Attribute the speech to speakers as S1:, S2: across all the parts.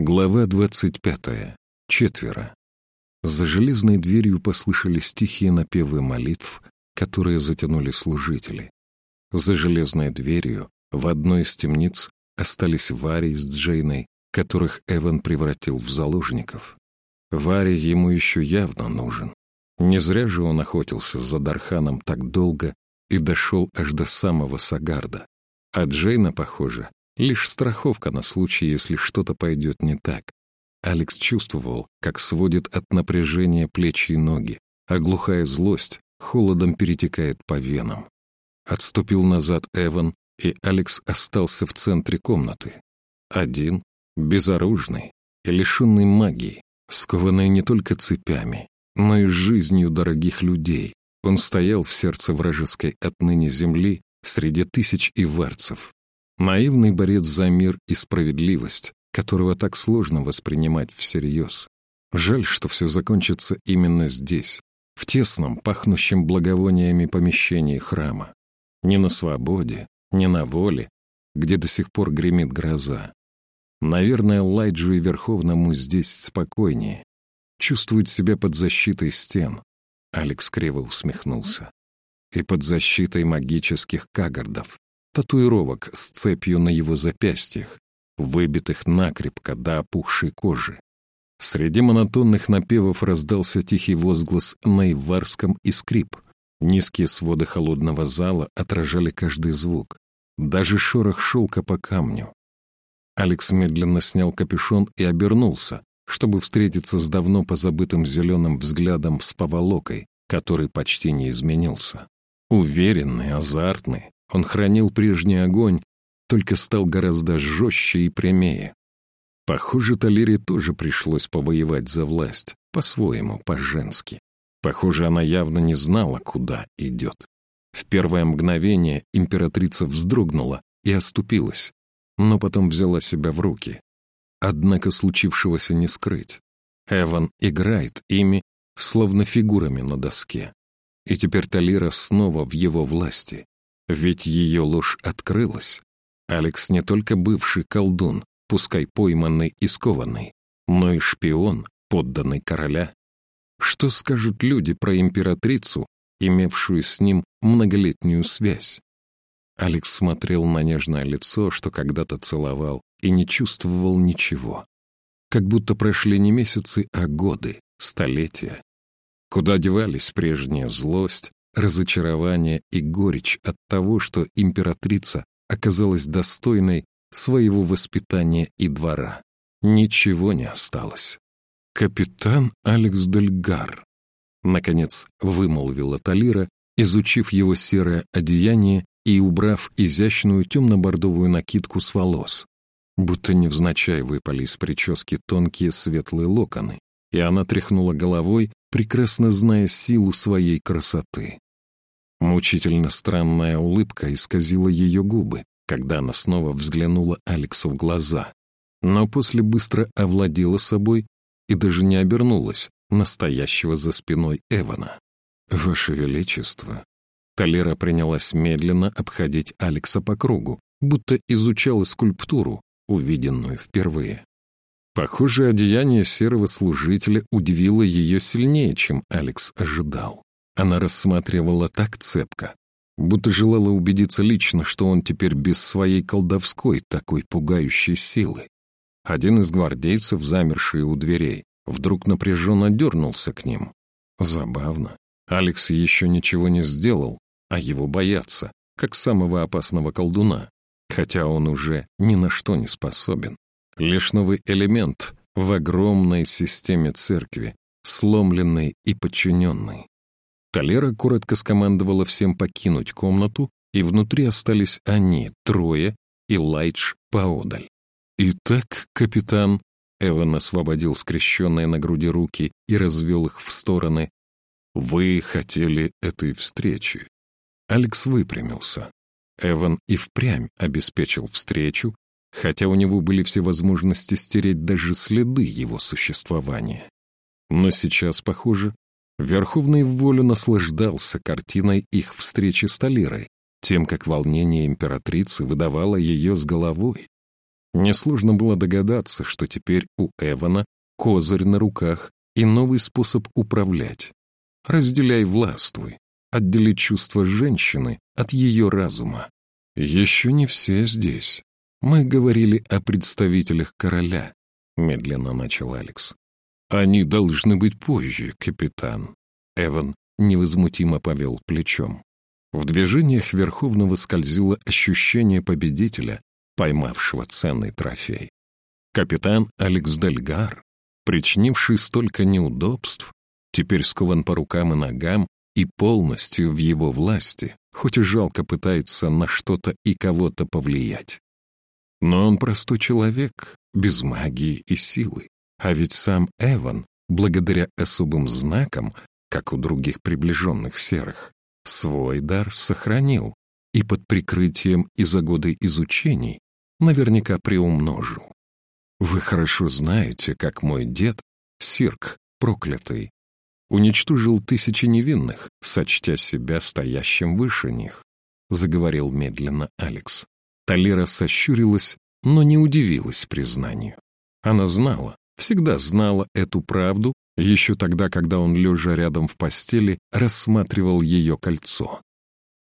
S1: Глава двадцать пятая. Четверо. За железной дверью послышались тихие напевы молитв, которые затянули служители. За железной дверью в одной из темниц остались Варри с Джейной, которых Эван превратил в заложников. Варри ему еще явно нужен. Не зря же он охотился за Дарханом так долго и дошел аж до самого Сагарда. А Джейна, похоже, Лишь страховка на случай, если что-то пойдет не так. Алекс чувствовал, как сводит от напряжения плечи и ноги, а глухая злость холодом перетекает по венам. Отступил назад Эван, и Алекс остался в центре комнаты. Один, безоружный и лишенный магии, скованный не только цепями, но и жизнью дорогих людей. Он стоял в сердце вражеской отныне земли среди тысяч иварцев, Наивный борец за мир и справедливость, которого так сложно воспринимать всерьез. Жаль, что все закончится именно здесь, в тесном, пахнущем благовониями помещении храма. Не на свободе, не на воле, где до сих пор гремит гроза. Наверное, Лайджу и Верховному здесь спокойнее. Чувствует себя под защитой стен. Алекс криво усмехнулся. И под защитой магических кагардов татуировок с цепью на его запястьях, выбитых накрепко до опухшей кожи. Среди монотонных напевов раздался тихий возглас на иварском и скрип. Низкие своды холодного зала отражали каждый звук, даже шорох шелка по камню. Алекс медленно снял капюшон и обернулся, чтобы встретиться с давно позабытым зеленым взглядом с поволокой, который почти не изменился. Уверенный, азартный, он хранил прежний огонь, только стал гораздо жестче и прямее. Похоже, Талире тоже пришлось повоевать за власть, по-своему, по-женски. Похоже, она явно не знала, куда идет. В первое мгновение императрица вздрогнула и оступилась, но потом взяла себя в руки. Однако случившегося не скрыть. Эван играет ими, словно фигурами на доске. И теперь Талира снова в его власти. Ведь ее ложь открылась. Алекс не только бывший колдун, пускай пойманный и скованный, но и шпион, подданный короля. Что скажут люди про императрицу, имевшую с ним многолетнюю связь? Алекс смотрел на нежное лицо, что когда-то целовал, и не чувствовал ничего. Как будто прошли не месяцы, а годы, столетия. Куда девались прежняя злость, разочарование и горечь от того, что императрица оказалась достойной своего воспитания и двора. Ничего не осталось. «Капитан Алекс Дельгар», — наконец вымолвила Талира, изучив его серое одеяние и убрав изящную темно-бордовую накидку с волос, будто невзначай выпали из прически тонкие светлые локоны, и она тряхнула головой, прекрасно зная силу своей красоты. Мучительно странная улыбка исказила ее губы, когда она снова взглянула Алексу в глаза, но после быстро овладела собой и даже не обернулась настоящего за спиной Эвана. «Ваше Величество!» Талера принялась медленно обходить Алекса по кругу, будто изучала скульптуру, увиденную впервые. Похоже, одеяние серого служителя удивило ее сильнее, чем Алекс ожидал. Она рассматривала так цепко, будто желала убедиться лично, что он теперь без своей колдовской, такой пугающей силы. Один из гвардейцев, замерший у дверей, вдруг напряженно дернулся к ним. Забавно. Алекс еще ничего не сделал, а его боятся, как самого опасного колдуна, хотя он уже ни на что не способен. Лишь новый элемент в огромной системе церкви, сломленный и подчиненный. Калера коротко скомандовала всем покинуть комнату, и внутри остались они, трое, и Лайдж поодаль. «Итак, капитан...» Эван освободил скрещенные на груди руки и развел их в стороны. «Вы хотели этой встречи». Алекс выпрямился. Эван и впрямь обеспечил встречу, хотя у него были все возможности стереть даже следы его существования. Но сейчас, похоже, Верховный в волю наслаждался картиной их встречи с Талирой, тем, как волнение императрицы выдавало ее с головой. Несложно было догадаться, что теперь у Эвана козырь на руках и новый способ управлять. Разделяй властвуй, отдели чувства женщины от ее разума. Еще не все здесь. Мы говорили о представителях короля, медленно начал Алекс. Они должны быть позже, капитан. Эван невозмутимо повел плечом. В движениях Верховного скользило ощущение победителя, поймавшего ценный трофей. Капитан Алекс Дельгар, причинивший столько неудобств, теперь скован по рукам и ногам и полностью в его власти, хоть и жалко пытается на что-то и кого-то повлиять. Но он простой человек, без магии и силы. А ведь сам Эван, благодаря особым знакам, как у других приближенных серых, свой дар сохранил и под прикрытием и за годы изучений наверняка приумножил. Вы хорошо знаете, как мой дед, Сирк, проклятый, уничтожил тысячи невинных, сочтя себя стоящим выше них, заговорил медленно Алекс. Талера сощурилась, но не удивилась признанию. Она знала, всегда знала эту правду, еще тогда, когда он, лежа рядом в постели, рассматривал ее кольцо.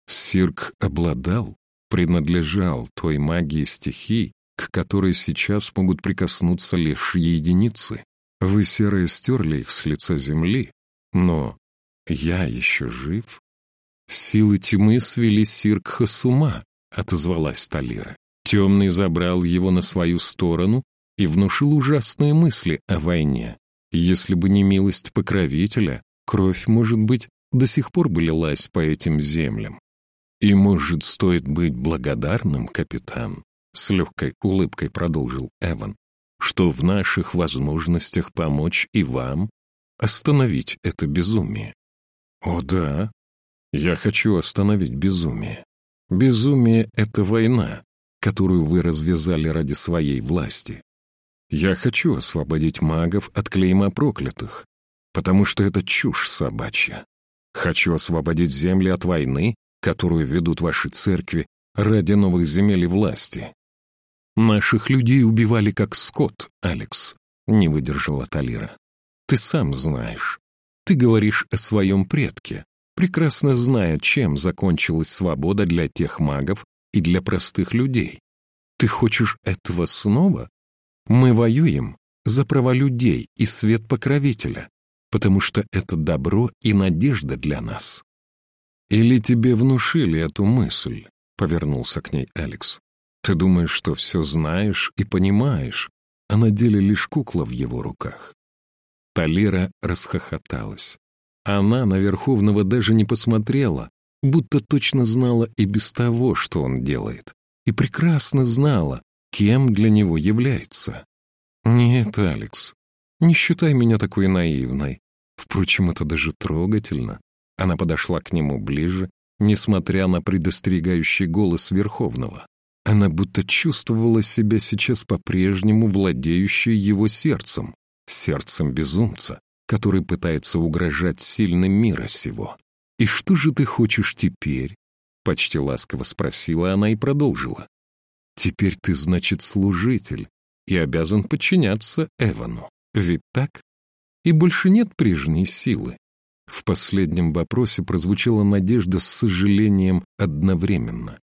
S1: Сирк обладал принадлежал той магии стихий, к которой сейчас могут прикоснуться лишь единицы. Вы, серые, стерли их с лица земли, но я еще жив. Силы тьмы свели Сиркха с ума, отозвалась Талира. Темный забрал его на свою сторону и внушил ужасные мысли о войне. Если бы не милость покровителя, кровь, может быть, до сих пор бы лилась по этим землям. «И, может, стоит быть благодарным, капитан?» С легкой улыбкой продолжил Эван, что в наших возможностях помочь и вам остановить это безумие. О да, я хочу остановить безумие. Безумие — это война, которую вы развязали ради своей власти. Я хочу освободить магов от клейма проклятых, потому что это чушь собачья. Хочу освободить земли от войны, которую ведут ваши церкви ради новых земель и власти. Наших людей убивали как скот, Алекс, не выдержала Талира. Ты сам знаешь. Ты говоришь о своем предке, прекрасно зная, чем закончилась свобода для тех магов и для простых людей. Ты хочешь этого снова? Мы воюем за права людей и свет покровителя, потому что это добро и надежда для нас. «Или тебе внушили эту мысль?» — повернулся к ней Алекс. «Ты думаешь, что все знаешь и понимаешь, а на деле лишь кукла в его руках». Талира расхохоталась. Она на Верховного даже не посмотрела, будто точно знала и без того, что он делает, и прекрасно знала, кем для него является. «Нет, Алекс, не считай меня такой наивной. Впрочем, это даже трогательно. Она подошла к нему ближе, несмотря на предостерегающий голос Верховного. Она будто чувствовала себя сейчас по-прежнему владеющей его сердцем, сердцем безумца, который пытается угрожать сильным мира сего. «И что же ты хочешь теперь?» — почти ласково спросила она и продолжила. «Теперь ты, значит, служитель и обязан подчиняться Эвану, ведь так? И больше нет прежней силы. В последнем вопросе прозвучала надежда с сожалением одновременно.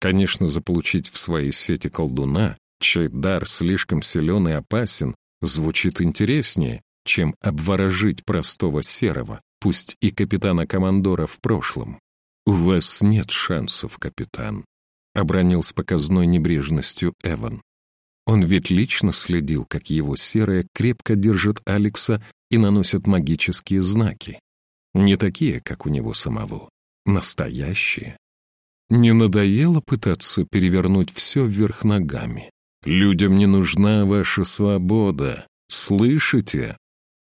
S1: Конечно, заполучить в своей сети колдуна, чей дар слишком силен и опасен, звучит интереснее, чем обворожить простого серого, пусть и капитана-командора в прошлом. «У вас нет шансов, капитан», — обронил с показной небрежностью Эван. Он ведь лично следил, как его серые крепко держат Алекса и наносят магические знаки. Не такие, как у него самого. Настоящие. Не надоело пытаться перевернуть все вверх ногами? Людям не нужна ваша свобода. Слышите?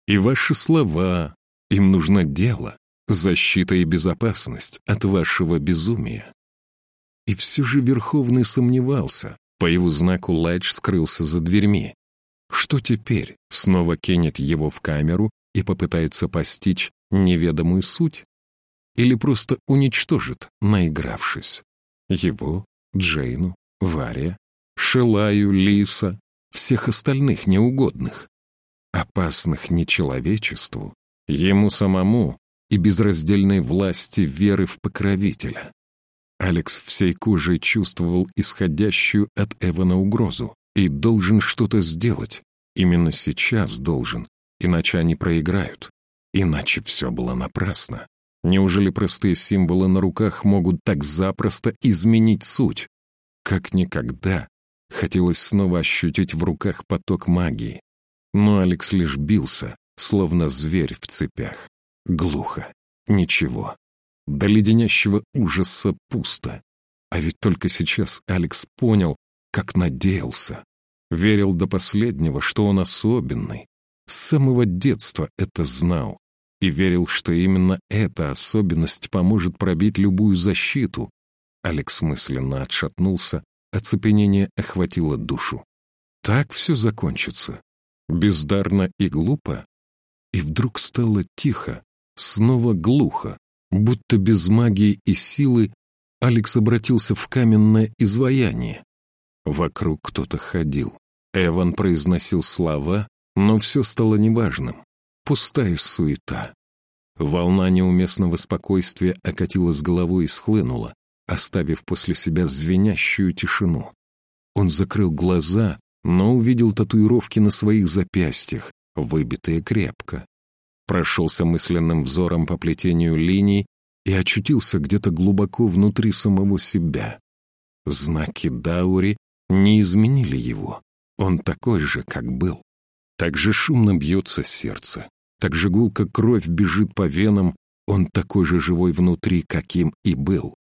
S1: И ваши слова. Им нужно дело, защита и безопасность от вашего безумия. И все же Верховный сомневался. По его знаку Лайдж скрылся за дверьми. Что теперь? Снова кинет его в камеру и попытается постичь неведомую суть? Или просто уничтожит, наигравшись? Его, Джейну, Варя, Шелаю, Лиса, всех остальных неугодных. Опасных не человечеству, ему самому и безраздельной власти веры в покровителя. Алекс всей кожей чувствовал исходящую от Эвана угрозу и должен что-то сделать. Именно сейчас должен, иначе они проиграют. Иначе все было напрасно. Неужели простые символы на руках могут так запросто изменить суть? Как никогда хотелось снова ощутить в руках поток магии. Но Алекс лишь бился, словно зверь в цепях. Глухо. Ничего. До леденящего ужаса пусто. А ведь только сейчас Алекс понял, как надеялся. Верил до последнего, что он особенный. С самого детства это знал. И верил, что именно эта особенность поможет пробить любую защиту. Алекс мысленно отшатнулся, оцепенение охватило душу. Так все закончится. Бездарно и глупо. И вдруг стало тихо, снова глухо. Будто без магии и силы Алекс обратился в каменное изваяние. Вокруг кто-то ходил. Эван произносил слова, но все стало неважным. Пустая суета. Волна неуместного спокойствия окатила с головой и схлынула, оставив после себя звенящую тишину. Он закрыл глаза, но увидел татуировки на своих запястьях, выбитые крепко прошелся мысленным взором по плетению линий и очутился где-то глубоко внутри самого себя. Знаки Даури не изменили его. Он такой же, как был. Так же шумно бьется сердце, так же гулко кровь бежит по венам, он такой же живой внутри, каким и был.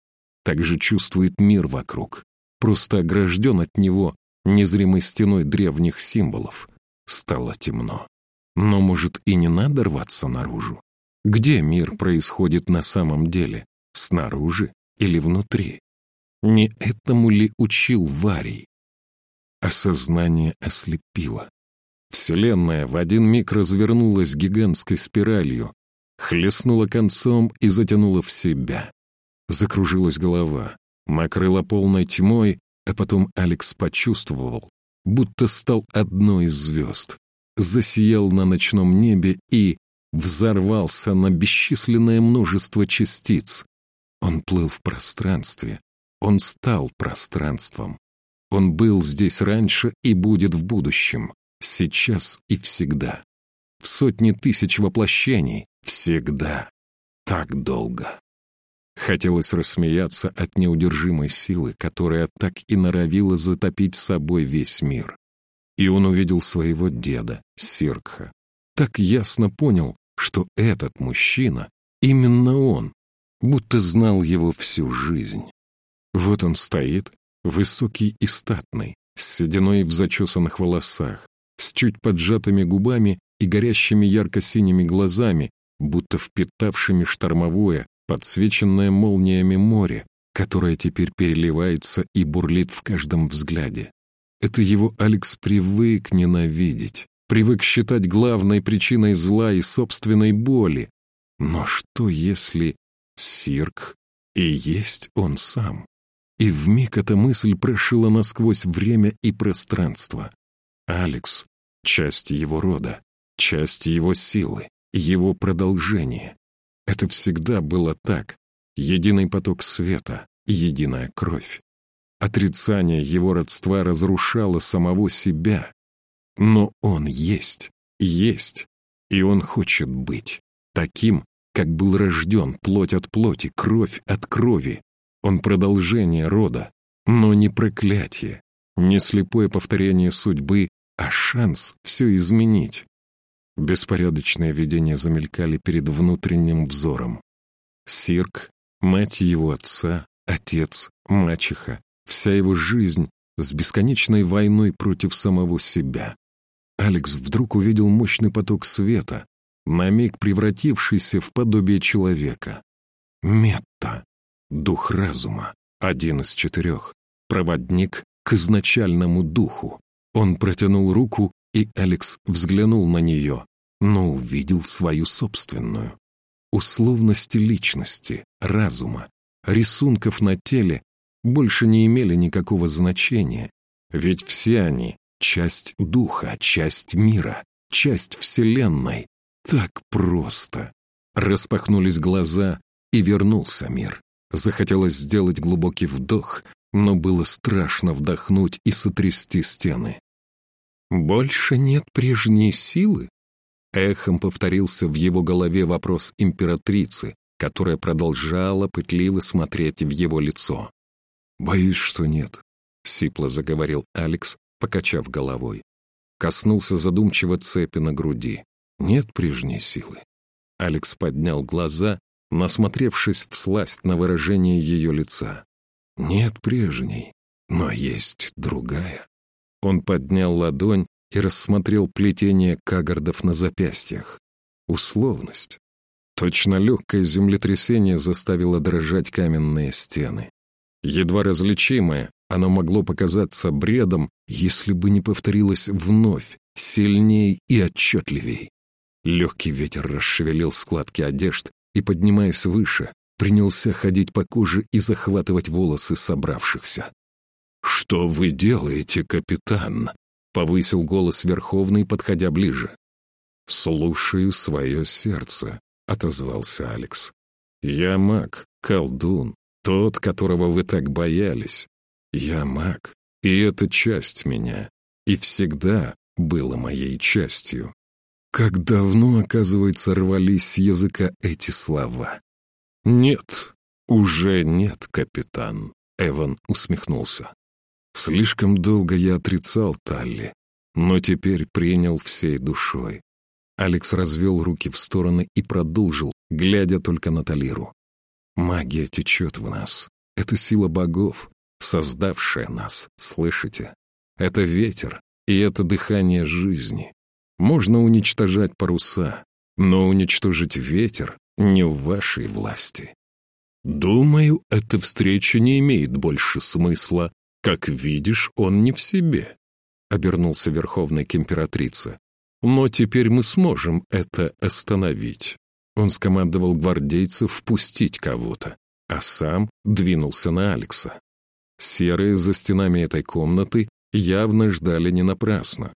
S1: Так же чувствует мир вокруг, просто огражден от него незримой стеной древних символов. Стало темно. Но, может, и не надо рваться наружу? Где мир происходит на самом деле? Снаружи или внутри? Не этому ли учил Варий? Осознание ослепило. Вселенная в один миг развернулась гигантской спиралью, хлестнула концом и затянула в себя. Закружилась голова, накрыла полной тьмой, а потом Алекс почувствовал, будто стал одной из звезд засиял на ночном небе и взорвался на бесчисленное множество частиц. Он плыл в пространстве, он стал пространством. Он был здесь раньше и будет в будущем, сейчас и всегда. В сотни тысяч воплощений, всегда. Так долго. Хотелось рассмеяться от неудержимой силы, которая так и норовила затопить собой весь мир. И он увидел своего деда, Сиркха. Так ясно понял, что этот мужчина, именно он, будто знал его всю жизнь. Вот он стоит, высокий и статный, с сединой в зачесанных волосах, с чуть поджатыми губами и горящими ярко-синими глазами, будто впитавшими штормовое, подсвеченное молниями море, которое теперь переливается и бурлит в каждом взгляде. Это его Алекс привык ненавидеть, привык считать главной причиной зла и собственной боли. Но что если Сирк и есть он сам? И вмиг эта мысль прошила насквозь время и пространство. Алекс — часть его рода, часть его силы, его продолжение. Это всегда было так. Единый поток света, единая кровь. Отрицание его родства разрушало самого себя. Но он есть, есть, и он хочет быть таким, как был рожден, плоть от плоти, кровь от крови. Он продолжение рода, но не проклятие, не слепое повторение судьбы, а шанс все изменить. Беспорядочные видения замелькали перед внутренним взором. Сирк, мать его отца, отец, мачеха, Вся его жизнь с бесконечной войной против самого себя. Алекс вдруг увидел мощный поток света, на миг превратившийся в подобие человека. Метта, дух разума, один из четырех, проводник к изначальному духу. Он протянул руку, и Алекс взглянул на нее, но увидел свою собственную. Условности личности, разума, рисунков на теле больше не имели никакого значения. Ведь все они — часть духа, часть мира, часть Вселенной. Так просто. Распахнулись глаза, и вернулся мир. Захотелось сделать глубокий вдох, но было страшно вдохнуть и сотрясти стены. «Больше нет прежней силы?» Эхом повторился в его голове вопрос императрицы, которая продолжала пытливо смотреть в его лицо. «Боюсь, что нет», — сипло заговорил Алекс, покачав головой. Коснулся задумчиво цепи на груди. «Нет прежней силы». Алекс поднял глаза, насмотревшись всласть на выражение ее лица. «Нет прежней, но есть другая». Он поднял ладонь и рассмотрел плетение кагардов на запястьях. Условность. Точно легкое землетрясение заставило дрожать каменные стены. Едва различимое, оно могло показаться бредом, если бы не повторилось вновь, сильней и отчетливей. Легкий ветер расшевелил складки одежд и, поднимаясь выше, принялся ходить по коже и захватывать волосы собравшихся. «Что вы делаете, капитан?» — повысил голос Верховный, подходя ближе. «Слушаю свое сердце», — отозвался Алекс. «Я маг, колдун, тот, которого вы так боялись. Я маг, и это часть меня, и всегда было моей частью». Как давно, оказывается, рвались с языка эти слова. «Нет, уже нет, капитан», — Эван усмехнулся. Слишком долго я отрицал Талли, но теперь принял всей душой. Алекс развел руки в стороны и продолжил, глядя только на Талиру. «Магия течет в нас. Это сила богов, создавшая нас, слышите? Это ветер, и это дыхание жизни. Можно уничтожать паруса, но уничтожить ветер не в вашей власти. Думаю, эта встреча не имеет больше смысла, «Как видишь, он не в себе», — обернулся Верховный к императрице. «Но теперь мы сможем это остановить». Он скомандовал гвардейцев впустить кого-то, а сам двинулся на Алекса. Серые за стенами этой комнаты явно ждали не напрасно.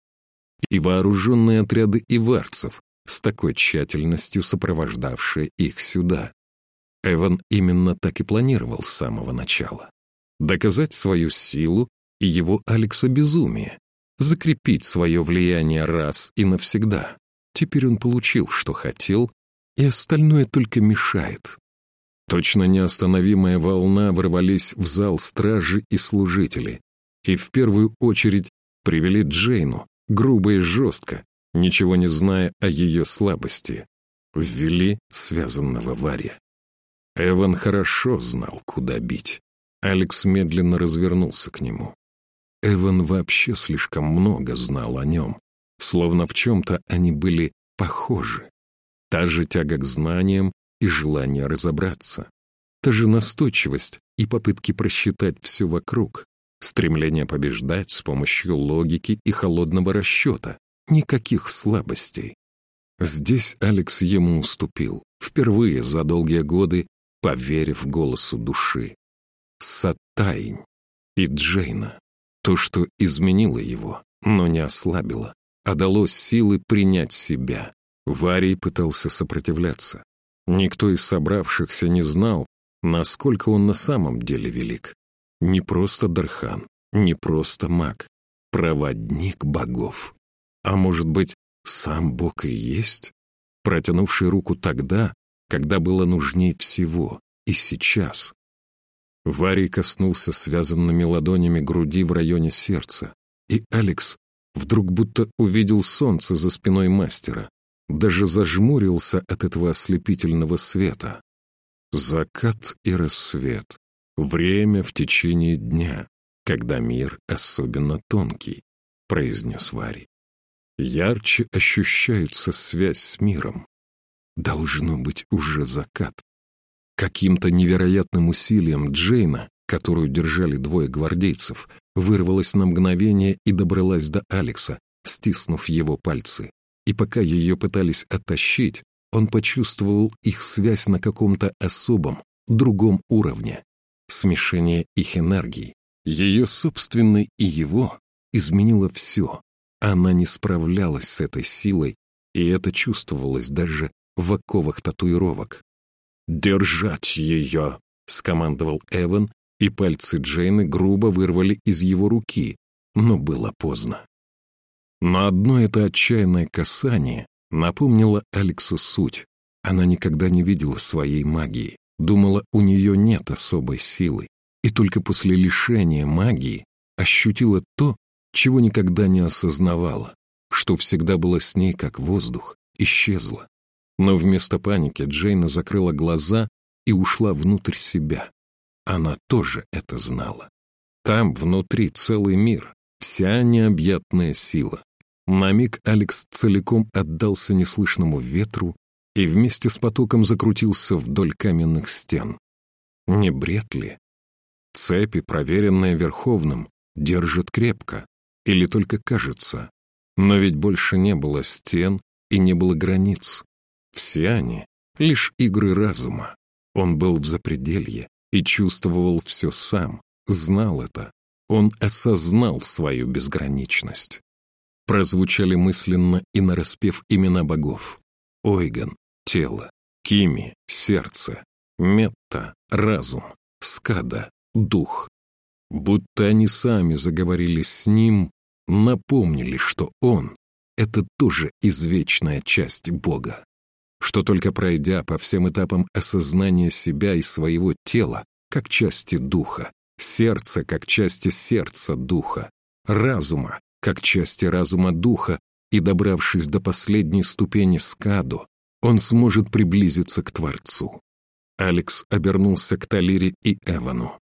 S1: И вооруженные отряды иварцев, с такой тщательностью сопровождавшие их сюда. Эван именно так и планировал с самого начала доказать свою силу и его Алекса безумие, закрепить свое влияние раз и навсегда. Теперь он получил, что хотел, и остальное только мешает. Точно неостановимая волна ворвались в зал стражи и служители, и в первую очередь привели Джейну, грубо и жестко, ничего не зная о ее слабости. Ввели связанного Варя. Эван хорошо знал, куда бить. Алекс медленно развернулся к нему. Эван вообще слишком много знал о нем, словно в чем-то они были похожи. Та же тяга к знаниям и желание разобраться. Та же настойчивость и попытки просчитать все вокруг. Стремление побеждать с помощью логики и холодного расчета. Никаких слабостей. Здесь Алекс ему уступил, впервые за долгие годы поверив голосу души. Сатайн и Джейна. То, что изменило его, но не ослабило, а дало силы принять себя. Варий пытался сопротивляться. Никто из собравшихся не знал, насколько он на самом деле велик. Не просто Дархан, не просто маг, проводник богов. А может быть, сам бог и есть? Протянувший руку тогда, когда было нужней всего, и сейчас. Варий коснулся связанными ладонями груди в районе сердца, и Алекс вдруг будто увидел солнце за спиной мастера, даже зажмурился от этого ослепительного света. Закат и рассвет. Время в течение дня, когда мир особенно тонкий, произнес Варий. Ярче ощущается связь с миром. Должно быть уже закат. Каким-то невероятным усилием Джейна, которую держали двое гвардейцев, вырвалась на мгновение и добралась до Алекса, стиснув его пальцы. И пока ее пытались оттащить, он почувствовал их связь на каком-то особом, другом уровне. Смешение их энергий, ее собственной и его, изменила все. Она не справлялась с этой силой, и это чувствовалось даже в оковах татуировок. «Держать ее!» — скомандовал Эван, и пальцы Джейны грубо вырвали из его руки, но было поздно. Но одно это отчаянное касание напомнило Алексу суть. Она никогда не видела своей магии, думала, у нее нет особой силы, и только после лишения магии ощутила то, чего никогда не осознавала, что всегда было с ней как воздух, исчезло. Но вместо паники Джейна закрыла глаза и ушла внутрь себя. Она тоже это знала. Там внутри целый мир, вся необъятная сила. На миг Алекс целиком отдался неслышному ветру и вместе с потоком закрутился вдоль каменных стен. Не бред ли? Цепи, проверенные Верховным, держат крепко. Или только кажется. Но ведь больше не было стен и не было границ. Все они — лишь игры разума. Он был в запределье и чувствовал все сам, знал это. Он осознал свою безграничность прозвучали мысленно и нараспев имена богов. Ойган — тело, Кими — сердце, Метта — разум, Скада — дух. Будто они сами заговорили с ним, напомнили, что он — это тоже извечная часть Бога. Что только пройдя по всем этапам осознания себя и своего тела, как части духа, сердца как части сердца духа, разума как части разума духа, и, добравшись до последней ступени скаду, он сможет приблизиться к Творцу. Алекс обернулся к Талире и Эвану.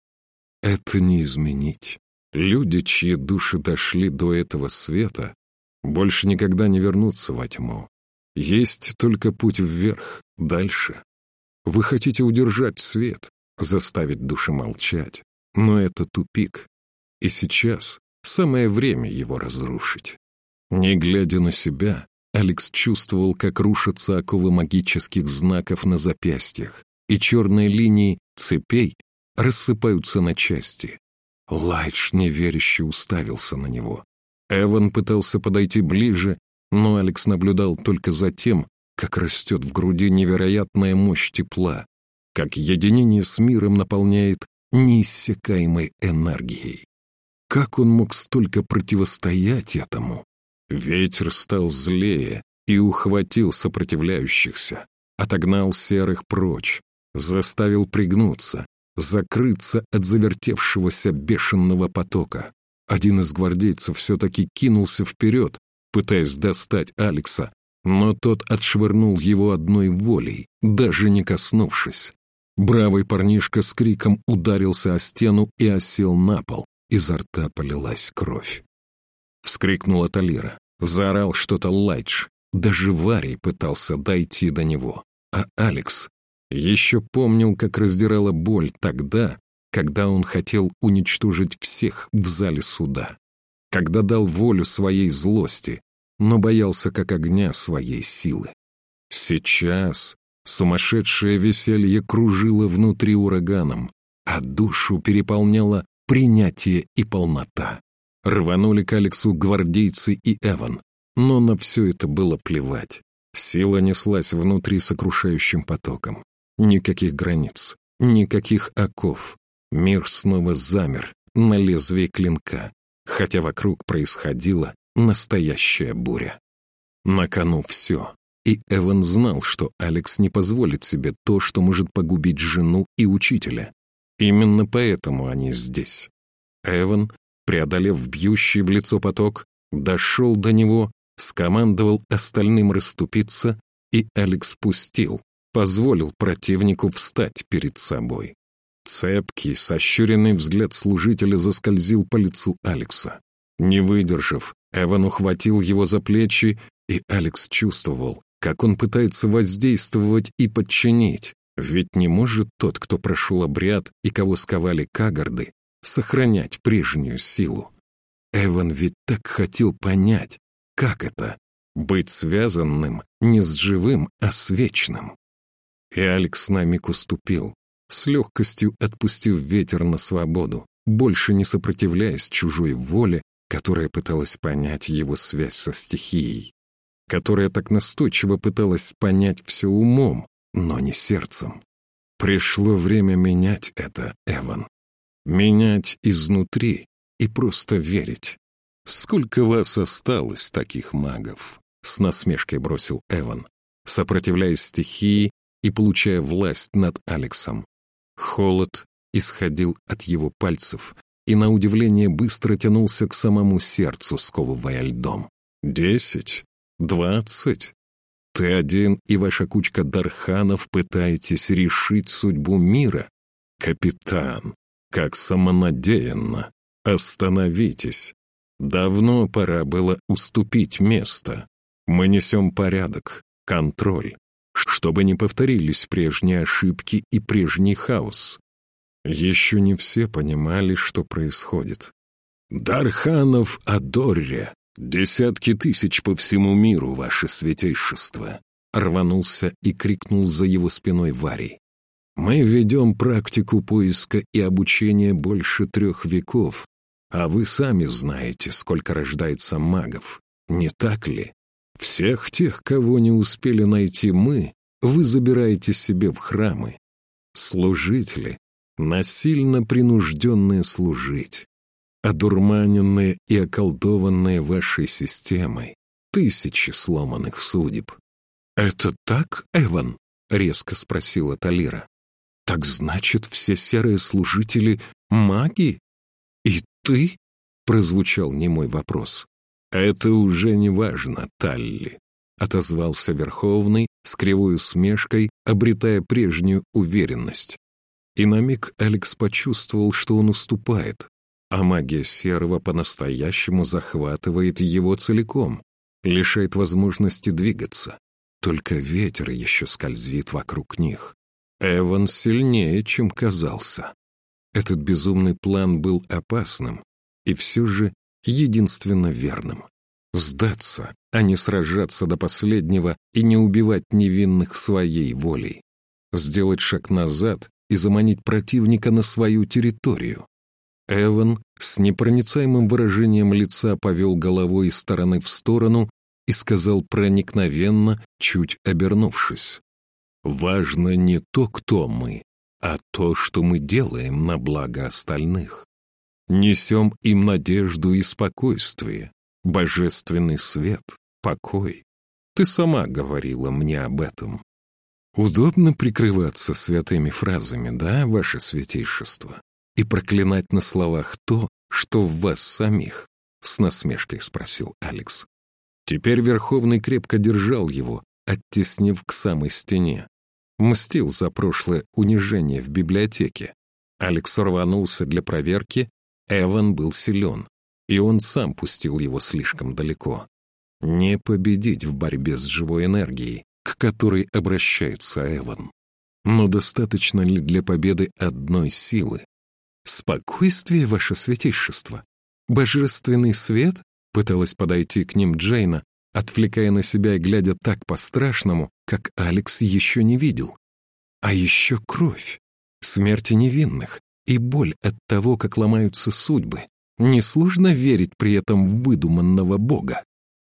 S1: Это не изменить. Люди, чьи души дошли до этого света, больше никогда не вернутся во тьму. Есть только путь вверх, дальше. Вы хотите удержать свет, заставить души молчать, но это тупик. И сейчас Самое время его разрушить. Не глядя на себя, Алекс чувствовал, как рушатся оковы магических знаков на запястьях, и черные линии цепей рассыпаются на части. Лайдж неверяще уставился на него. Эван пытался подойти ближе, но Алекс наблюдал только за тем, как растет в груди невероятная мощь тепла, как единение с миром наполняет неиссякаемой энергией. Как он мог столько противостоять этому? Ветер стал злее и ухватил сопротивляющихся, отогнал серых прочь, заставил пригнуться, закрыться от завертевшегося бешеного потока. Один из гвардейцев все-таки кинулся вперед, пытаясь достать Алекса, но тот отшвырнул его одной волей, даже не коснувшись. Бравый парнишка с криком ударился о стену и осел на пол, изо рта полилась кровь. Вскрикнула Талира. Заорал что-то Лайдж. Даже Варий пытался дойти до него. А Алекс еще помнил, как раздирала боль тогда, когда он хотел уничтожить всех в зале суда. Когда дал волю своей злости, но боялся как огня своей силы. Сейчас сумасшедшее веселье кружило внутри ураганом, а душу переполняло принятие и полнота. Рванули к Алексу гвардейцы и Эван, но на все это было плевать. Сила неслась внутри сокрушающим потоком. Никаких границ, никаких оков. Мир снова замер на лезвии клинка, хотя вокруг происходила настоящая буря. На кону все, и Эван знал, что Алекс не позволит себе то, что может погубить жену и учителя. Именно поэтому они здесь. Эван, преодолев бьющий в лицо поток, дошел до него, скомандовал остальным расступиться, и Алекс пустил, позволил противнику встать перед собой. Цепкий, сощуренный взгляд служителя заскользил по лицу Алекса. Не выдержав, Эван ухватил его за плечи, и Алекс чувствовал, как он пытается воздействовать и подчинить. Ведь не может тот, кто прошел обряд и кого сковали кагарды, сохранять прежнюю силу. Эван ведь так хотел понять, как это — быть связанным не с живым, а с вечным. И Алекс на миг уступил, с легкостью отпустив ветер на свободу, больше не сопротивляясь чужой воле, которая пыталась понять его связь со стихией, которая так настойчиво пыталась понять все умом, но не сердцем. Пришло время менять это, Эван. Менять изнутри и просто верить. «Сколько вас осталось, таких магов?» — с насмешкой бросил Эван, сопротивляясь стихии и получая власть над Алексом. Холод исходил от его пальцев и, на удивление, быстро тянулся к самому сердцу, сковывая льдом. «Десять? Двадцать? Ты один и ваша кучка дарханов пытаетесь решить судьбу мира? Капитан, как самонадеянно! Остановитесь! Давно пора было уступить место. Мы несем порядок, контроль, чтобы не повторились прежние ошибки и прежний хаос. Еще не все понимали, что происходит. «Дарханов Адорре! Десятки тысяч по всему миру, ваше святейшество!» Рванулся и крикнул за его спиной Варий. «Мы ведем практику поиска и обучения больше трех веков, а вы сами знаете, сколько рождается магов, не так ли? Всех тех, кого не успели найти мы, вы забираете себе в храмы. Служители, насильно принужденные служить, одурманенные и околдованные вашей системой, тысячи сломанных судеб. «Это так, Эван?» — резко спросила Талира. «Так значит, все серые служители — маги? И «Ты?» — прозвучал немой вопрос. «Это уже не важно, Талли», — отозвался Верховный с кривой усмешкой, обретая прежнюю уверенность. И на миг Алекс почувствовал, что он уступает, а магия Серого по-настоящему захватывает его целиком, лишает возможности двигаться. Только ветер еще скользит вокруг них. Эван сильнее, чем казался. Этот безумный план был опасным и все же единственно верным. Сдаться, а не сражаться до последнего и не убивать невинных своей волей. Сделать шаг назад и заманить противника на свою территорию. Эван с непроницаемым выражением лица повел головой из стороны в сторону и сказал проникновенно, чуть обернувшись. «Важно не то, кто мы, а то, что мы делаем на благо остальных. Несем им надежду и спокойствие, божественный свет, покой. Ты сама говорила мне об этом. Удобно прикрываться святыми фразами, да, ваше святейшество, и проклинать на словах то, что в вас самих, с насмешкой спросил Алекс. Теперь Верховный крепко держал его, оттеснив к самой стене, мстил за прошлое унижение в библиотеке. Алекс рванулся для проверки, Эван был силен, и он сам пустил его слишком далеко. Не победить в борьбе с живой энергией, к которой обращается Эван. Но достаточно ли для победы одной силы? «Спокойствие, ваше святейшество! Божественный свет?» Пыталась подойти к ним Джейна, отвлекая на себя и глядя так по-страшному, как Алекс еще не видел. А еще кровь, смерти невинных и боль от того, как ломаются судьбы. Несложно верить при этом в выдуманного бога.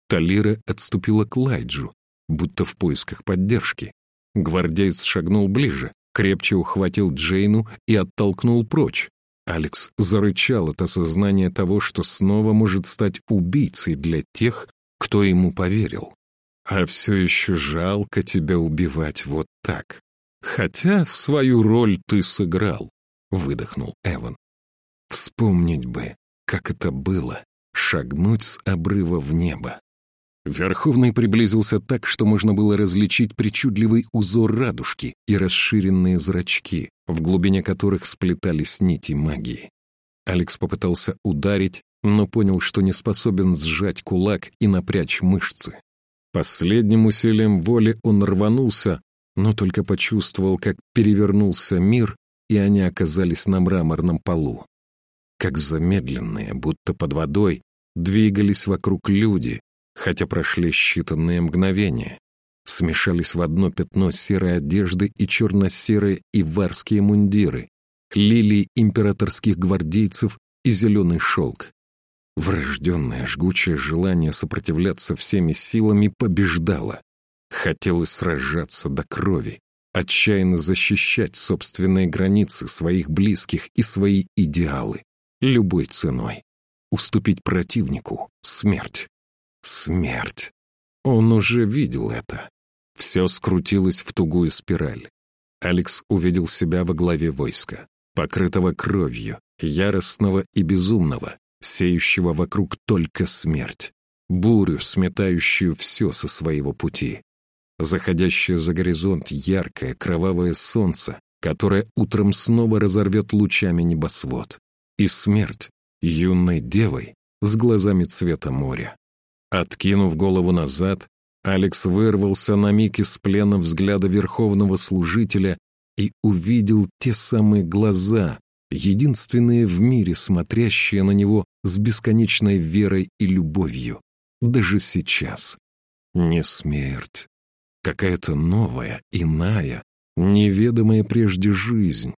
S1: Талира отступила к Лайджу, будто в поисках поддержки. Гвардейц шагнул ближе, крепче ухватил Джейну и оттолкнул прочь. Алекс зарычал от осознания того, что снова может стать убийцей для тех, кто ему поверил. А все еще жалко тебя убивать вот так. Хотя свою роль ты сыграл, — выдохнул Эван. Вспомнить бы, как это было, шагнуть с обрыва в небо. Верховный приблизился так, что можно было различить причудливый узор радужки и расширенные зрачки, в глубине которых сплетались нити магии. Алекс попытался ударить, но понял, что не способен сжать кулак и напрячь мышцы. Последним усилием воли он рванулся, но только почувствовал, как перевернулся мир, и они оказались на мраморном полу. Как замедленные, будто под водой, двигались вокруг люди, хотя прошли считанные мгновения. Смешались в одно пятно серой одежды и черно-серые иварские мундиры, лилии императорских гвардейцев и зеленый шелк. Врожденное жгучее желание сопротивляться всеми силами побеждало. Хотелось сражаться до крови, отчаянно защищать собственные границы своих близких и свои идеалы, любой ценой. Уступить противнику — смерть. Смерть. Он уже видел это. Все скрутилось в тугую спираль. Алекс увидел себя во главе войска, покрытого кровью, яростного и безумного, сеющего вокруг только смерть, бурю, сметающую все со своего пути. Заходящее за горизонт яркое кровавое солнце, которое утром снова разорвет лучами небосвод. И смерть юной девой с глазами цвета моря. Откинув голову назад, Алекс вырвался на миг из плена взгляда верховного служителя и увидел те самые глаза, единственные в мире, смотрящие на него с бесконечной верой и любовью, даже сейчас. Не смерть, какая-то новая, иная, неведомая прежде жизнь.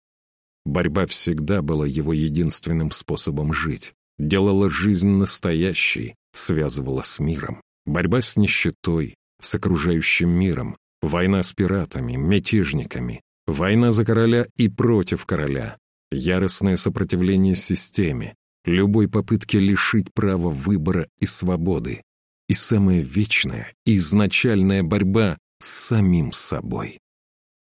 S1: Борьба всегда была его единственным способом жить, делала жизнь настоящей, связывала с миром. Борьба с нищетой, с окружающим миром, война с пиратами, мятежниками, война за короля и против короля, яростное сопротивление системе, любой попытке лишить права выбора и свободы, и самая вечная и изначальная борьба с самим собой.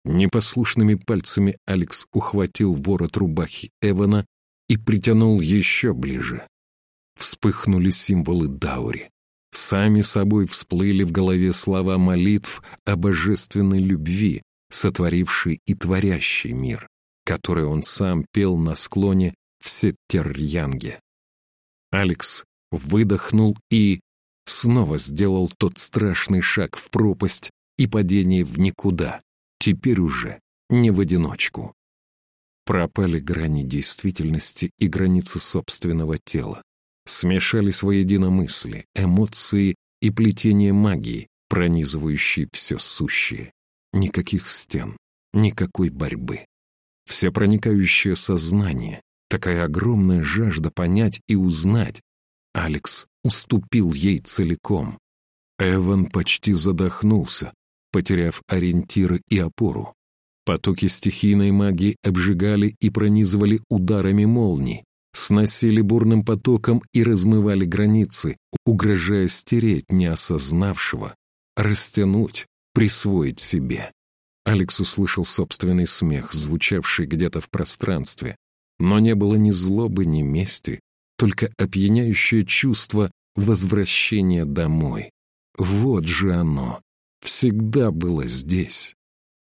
S1: Непослушными пальцами Алекс ухватил ворот рубахи Эвана и притянул еще ближе. Вспыхнули символы Даури. Сами собой всплыли в голове слова молитв о божественной любви, сотворившей и творящей мир, который он сам пел на склоне в Сеттерьянге. Алекс выдохнул и снова сделал тот страшный шаг в пропасть и падение в никуда, теперь уже не в одиночку. Пропали грани действительности и границы собственного тела. Смешались воедино мысли, эмоции и плетение магии, пронизывающие все сущее. Никаких стен, никакой борьбы. Все проникающее сознание, такая огромная жажда понять и узнать. Алекс уступил ей целиком. Эван почти задохнулся, потеряв ориентиры и опору. Потоки стихийной магии обжигали и пронизывали ударами молний, сносили бурным потоком и размывали границы, угрожая стереть неосознавшего, растянуть, присвоить себе. Алекс услышал собственный смех, звучавший где-то в пространстве, но не было ни злобы, ни мести, только опьяняющее чувство возвращения домой. Вот же оно, всегда было здесь.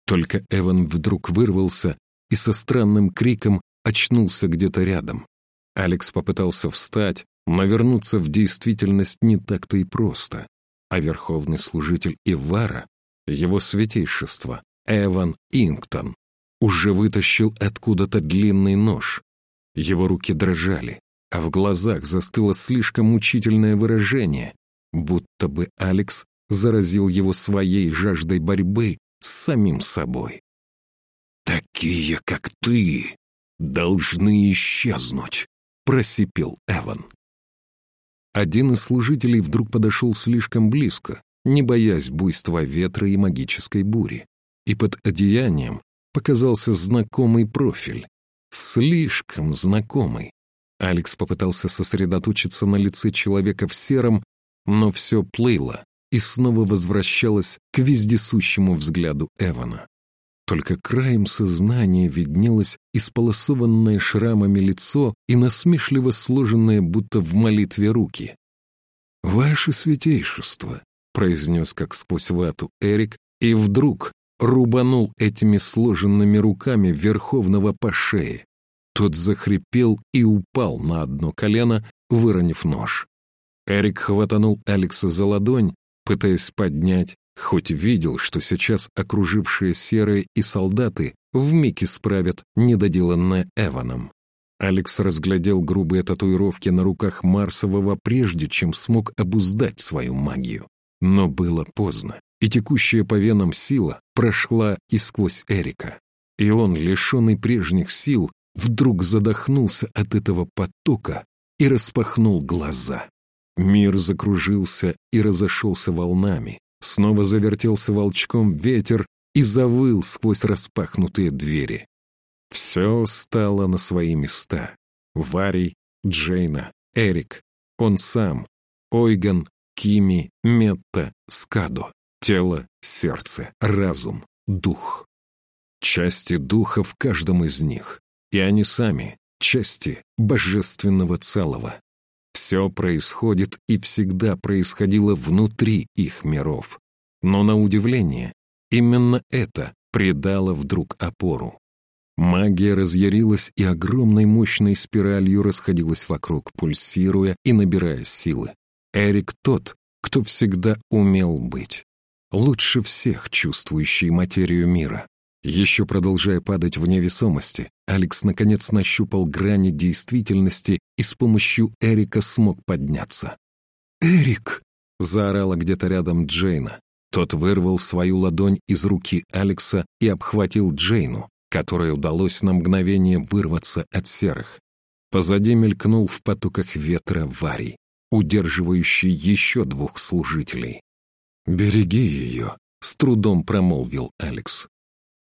S1: Только Эван вдруг вырвался и со странным криком очнулся где-то рядом. Алекс попытался встать, но вернуться в действительность не так-то и просто. А верховный служитель Ивара, его святейшество, Эван Инктон, уже вытащил откуда-то длинный нож. Его руки дрожали, а в глазах застыло слишком мучительное выражение, будто бы Алекс заразил его своей жаждой борьбы с самим собой. «Такие, как ты, должны исчезнуть», — просипел Эван. Один из служителей вдруг подошел слишком близко, не боясь буйства ветра и магической бури, и под одеянием показался знакомый профиль. Слишком знакомый. Алекс попытался сосредоточиться на лице человека в сером, но все плыло, и снова возвращалась к вездесущему взгляду Эвана. Только краем сознания виднелось исполосованное шрамами лицо и насмешливо сложенное, будто в молитве руки. «Ваше святейшество», — произнес как сквозь вату Эрик, и вдруг рубанул этими сложенными руками Верховного по шее. Тот захрипел и упал на одно колено, выронив нож. Эрик хватанул Алекса за ладонь, пытаясь поднять, хоть видел, что сейчас окружившие серые и солдаты вмиг исправят недоделанное Эваном. Алекс разглядел грубые татуировки на руках Марсового прежде, чем смог обуздать свою магию. Но было поздно, и текущая по венам сила прошла и сквозь Эрика. И он, лишенный прежних сил, вдруг задохнулся от этого потока, и распахнул глаза. Мир закружился и разошелся волнами. Снова завертелся волчком ветер и завыл сквозь распахнутые двери. Все стало на свои места. Варий, Джейна, Эрик, он сам, Ойган, Кими, Метта, Скадо, тело, сердце, разум, дух. Части духа в каждом из них, и они сами — части божественного целого. Все происходит и всегда происходило внутри их миров. Но на удивление, именно это придало вдруг опору. Магия разъярилась и огромной мощной спиралью расходилась вокруг, пульсируя и набирая силы. Эрик тот, кто всегда умел быть. Лучше всех чувствующий материю мира. Еще продолжая падать в невесомости, Алекс наконец нащупал грани действительности и с помощью Эрика смог подняться. «Эрик!» — заорала где-то рядом Джейна. Тот вырвал свою ладонь из руки Алекса и обхватил Джейну, которой удалось на мгновение вырваться от серых. Позади мелькнул в потоках ветра Варий, удерживающий еще двух служителей. «Береги ее», — с трудом промолвил Алекс.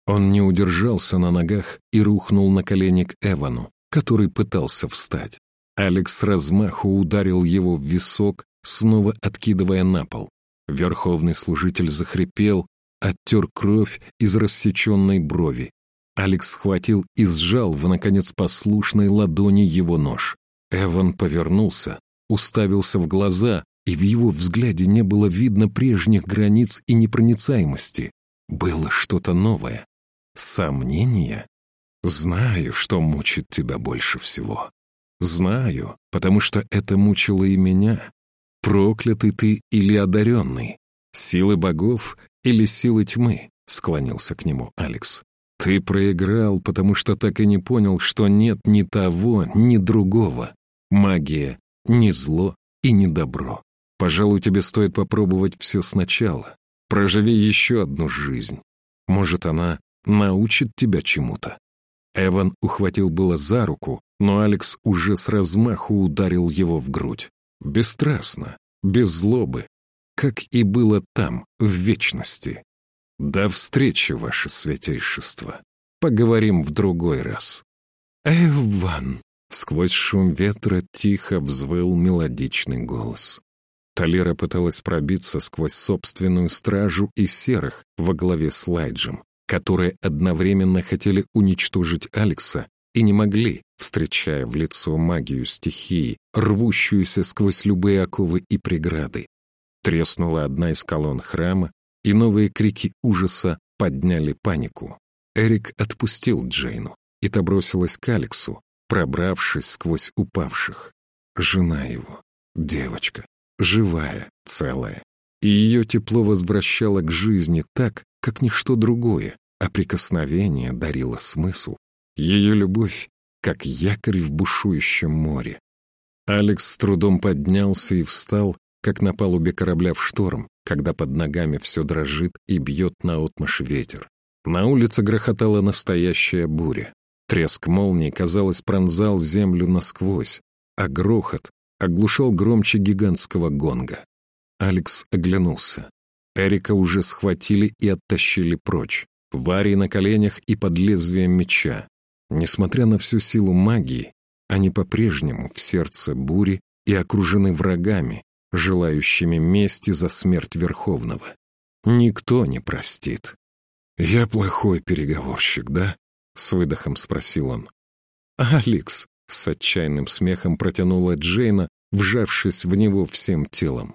S1: Он не удержался на ногах и рухнул на колени к Эвану, который пытался встать. Алекс с размаху ударил его в висок, снова откидывая на пол. Верховный служитель захрипел, оттер кровь из рассеченной брови. Алекс схватил и сжал в, наконец, послушной ладони его нож. Эван повернулся, уставился в глаза, и в его взгляде не было видно прежних границ и непроницаемости. Было что-то новое. Сомнения? Знаю, что мучит тебя больше всего. Знаю, потому что это мучило и меня. Проклятый ты или одаренный? Силы богов или силы тьмы? Склонился к нему Алекс. Ты проиграл, потому что так и не понял, что нет ни того, ни другого. Магия — не зло и не добро. Пожалуй, тебе стоит попробовать все сначала. Проживи еще одну жизнь. Может, она научит тебя чему-то». Эван ухватил было за руку, но Алекс уже с размаху ударил его в грудь. Бесстрастно, без злобы, как и было там, в вечности. «До встречи, ваше святейшество. Поговорим в другой раз». «Эван!» — сквозь шум ветра тихо взвыл мелодичный голос. Талера пыталась пробиться сквозь собственную стражу и серых во главе с Лайджем, которые одновременно хотели уничтожить Алекса и не могли, встречая в лицо магию стихии, рвущуюся сквозь любые оковы и преграды. Треснула одна из колонн храма, и новые крики ужаса подняли панику. Эрик отпустил Джейну, и та бросилась к Алексу, пробравшись сквозь упавших. Жена его, девочка, живая, целая. И ее тепло возвращало к жизни так, как ничто другое, а прикосновение дарило смысл. Ее любовь, как якорь в бушующем море. Алекс с трудом поднялся и встал, как на палубе корабля в шторм, когда под ногами все дрожит и бьет наотмашь ветер. На улице грохотала настоящая буря. Треск молнии, казалось, пронзал землю насквозь, а грохот оглушал громче гигантского гонга. Алекс оглянулся. Эрика уже схватили и оттащили прочь. Варий на коленях и под лезвием меча. Несмотря на всю силу магии, они по-прежнему в сердце бури и окружены врагами, желающими мести за смерть Верховного. Никто не простит. «Я плохой переговорщик, да?» — с выдохом спросил он. «Алекс!» — с отчаянным смехом протянула Джейна, вжавшись в него всем телом.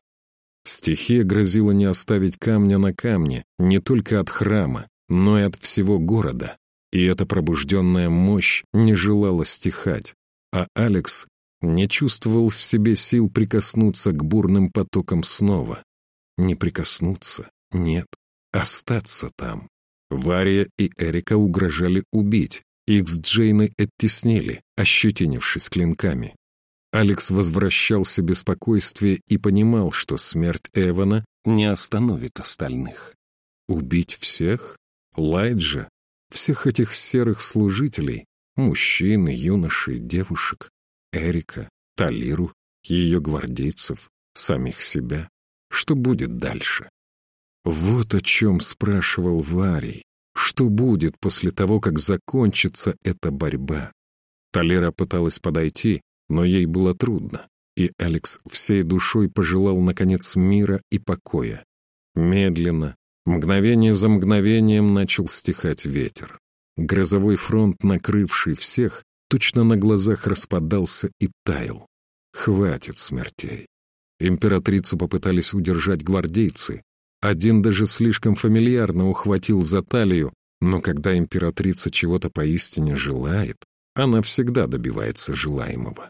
S1: Стихия грозила не оставить камня на камне не только от храма, но и от всего города. И эта пробужденная мощь не желала стихать, а Алекс не чувствовал в себе сил прикоснуться к бурным потокам снова. Не прикоснуться, нет, остаться там. Вария и Эрика угрожали убить, их с Джейной оттеснили, ощетинившись клинками. Алекс возвращался без спокойствия и понимал, что смерть Эвана не остановит остальных. Убить всех? Лайджа, всех этих серых служителей, мужчин, юношей, девушек, Эрика, Талиру, ее гвардейцев, самих себя. Что будет дальше? Вот о чем спрашивал Варий. Что будет после того, как закончится эта борьба? Талера пыталась подойти, но ей было трудно, и Алекс всей душой пожелал, наконец, мира и покоя. Медленно, мгновение за мгновением начал стихать ветер. Грозовой фронт, накрывший всех, точно на глазах распадался и таял. Хватит смертей. Императрицу попытались удержать гвардейцы. Один даже слишком фамильярно ухватил за талию, но когда императрица чего-то поистине желает, она всегда добивается желаемого.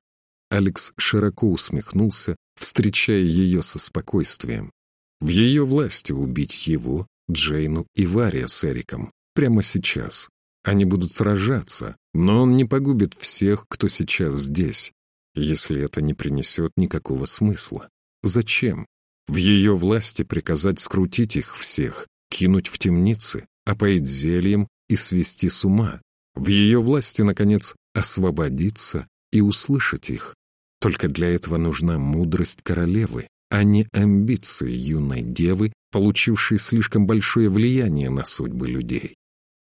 S1: Алекс широко усмехнулся, встречая ее со спокойствием. В ее власти убить его, Джейну и Вария с Эриком прямо сейчас. Они будут сражаться, но он не погубит всех, кто сейчас здесь, если это не принесет никакого смысла. Зачем? В ее власти приказать скрутить их всех, кинуть в темницы, опоить зельем и свести с ума. В ее власти, наконец, освободиться и услышать их. Только для этого нужна мудрость королевы, а не амбиции юной девы, получившей слишком большое влияние на судьбы людей.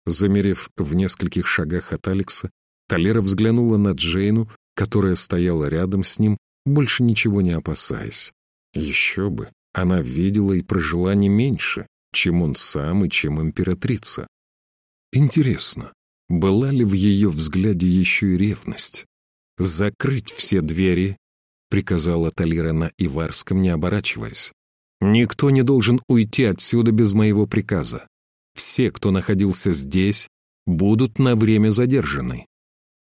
S1: Замерев в нескольких шагах от Алекса, Талера взглянула на Джейну, которая стояла рядом с ним, больше ничего не опасаясь. Еще бы, она видела и прожила не меньше, чем он сам и чем императрица. Интересно, была ли в ее взгляде еще и ревность? «Закрыть все двери», — приказала Талира на Иварском, не оборачиваясь. «Никто не должен уйти отсюда без моего приказа. Все, кто находился здесь, будут на время задержаны».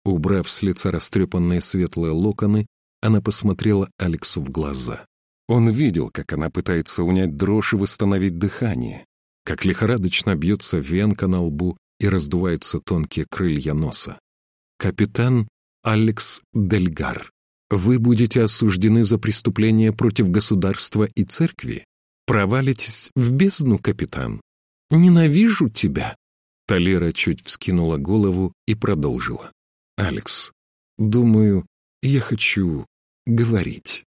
S1: Убрав с лица растрепанные светлые локоны, она посмотрела Алексу в глаза. Он видел, как она пытается унять дрожь и восстановить дыхание, как лихорадочно бьется венка на лбу и раздуваются тонкие крылья носа. «Капитан Алекс Дельгар, вы будете осуждены за преступление против государства и церкви. Провалитесь в бездну, капитан. Ненавижу тебя!» Талера чуть вскинула голову и продолжила. «Алекс, думаю, я хочу говорить».